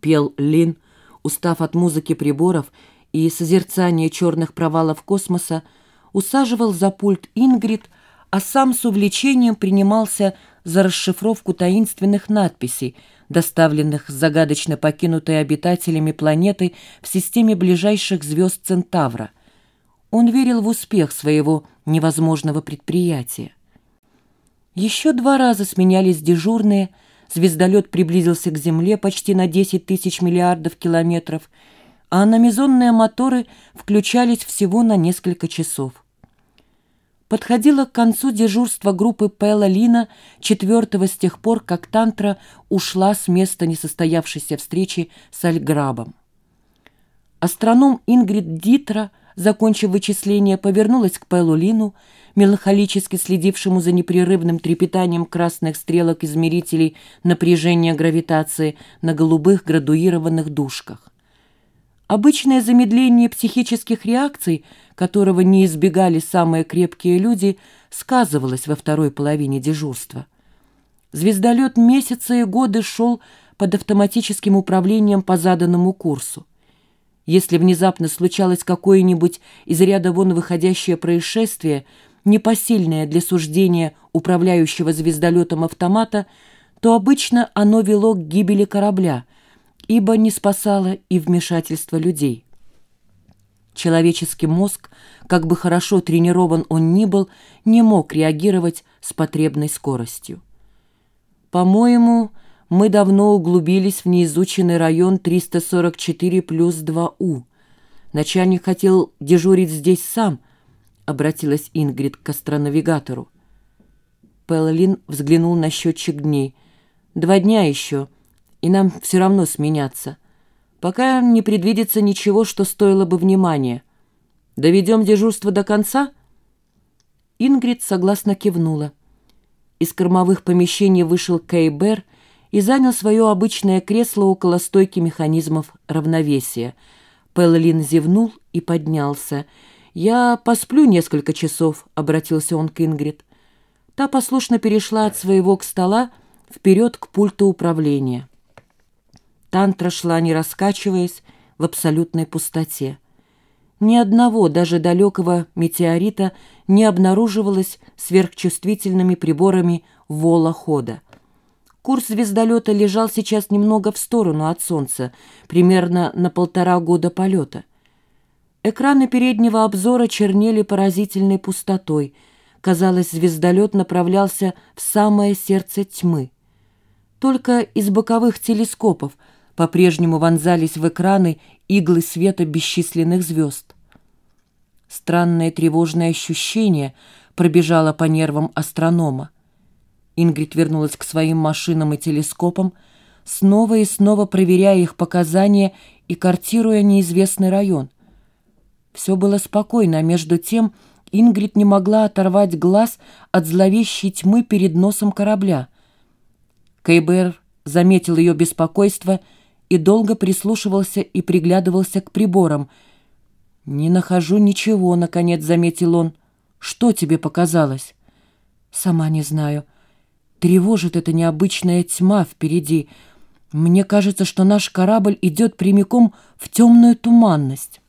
пел Лин, устав от музыки приборов и созерцания черных провалов космоса, усаживал за пульт Ингрид, а сам с увлечением принимался за расшифровку таинственных надписей, доставленных загадочно покинутой обитателями планеты в системе ближайших звезд Центавра. Он верил в успех своего невозможного предприятия. Еще два раза сменялись дежурные, звездолет приблизился к Земле почти на 10 тысяч миллиардов километров, а аномизонные моторы включались всего на несколько часов. Подходило к концу дежурства группы Пэла Лина, четвертого с тех пор, как Тантра ушла с места несостоявшейся встречи с Альграбом. Астроном Ингрид Дитра, закончив вычисление, повернулась к Пэлу Лину, меланхолически следившему за непрерывным трепетанием красных стрелок измерителей напряжения гравитации на голубых градуированных дужках. Обычное замедление психических реакций, которого не избегали самые крепкие люди, сказывалось во второй половине дежурства. Звездолет месяцы и годы шел под автоматическим управлением по заданному курсу. Если внезапно случалось какое-нибудь из ряда вон выходящее происшествие – непосильное для суждения управляющего звездолетом автомата, то обычно оно вело к гибели корабля, ибо не спасало и вмешательство людей. Человеческий мозг, как бы хорошо тренирован он ни был, не мог реагировать с потребной скоростью. По-моему, мы давно углубились в неизученный район 344 плюс 2У. Начальник хотел дежурить здесь сам – обратилась Ингрид к астронавигатору. Пэллин взглянул на счетчик дней. «Два дня еще, и нам все равно сменяться. Пока не предвидится ничего, что стоило бы внимания. Доведем дежурство до конца?» Ингрид согласно кивнула. Из кормовых помещений вышел Кейбер и занял свое обычное кресло около стойки механизмов равновесия. Пэллин зевнул и поднялся — «Я посплю несколько часов», — обратился он к Ингрид. Та послушно перешла от своего к стола вперед к пульту управления. Тантра шла, не раскачиваясь, в абсолютной пустоте. Ни одного, даже далекого метеорита не обнаруживалось сверхчувствительными приборами вола хода. Курс звездолета лежал сейчас немного в сторону от Солнца, примерно на полтора года полета. Экраны переднего обзора чернели поразительной пустотой. Казалось, звездолет направлялся в самое сердце тьмы. Только из боковых телескопов по-прежнему вонзались в экраны иглы света бесчисленных звезд. Странное тревожное ощущение пробежало по нервам астронома. Ингрид вернулась к своим машинам и телескопам, снова и снова проверяя их показания и картируя неизвестный район — все было спокойно, а между тем Ингрид не могла оторвать глаз от зловещей тьмы перед носом корабля. Кейбер заметил ее беспокойство и долго прислушивался и приглядывался к приборам. «Не нахожу ничего», — наконец заметил он. «Что тебе показалось?» «Сама не знаю. Тревожит эта необычная тьма впереди. Мне кажется, что наш корабль идет прямиком в темную туманность».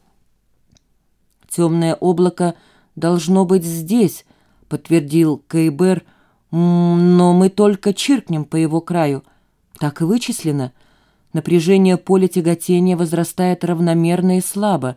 «Темное облако должно быть здесь», — подтвердил Кейбер, «но мы только чиркнем по его краю. Так и вычислено. Напряжение поля тяготения возрастает равномерно и слабо.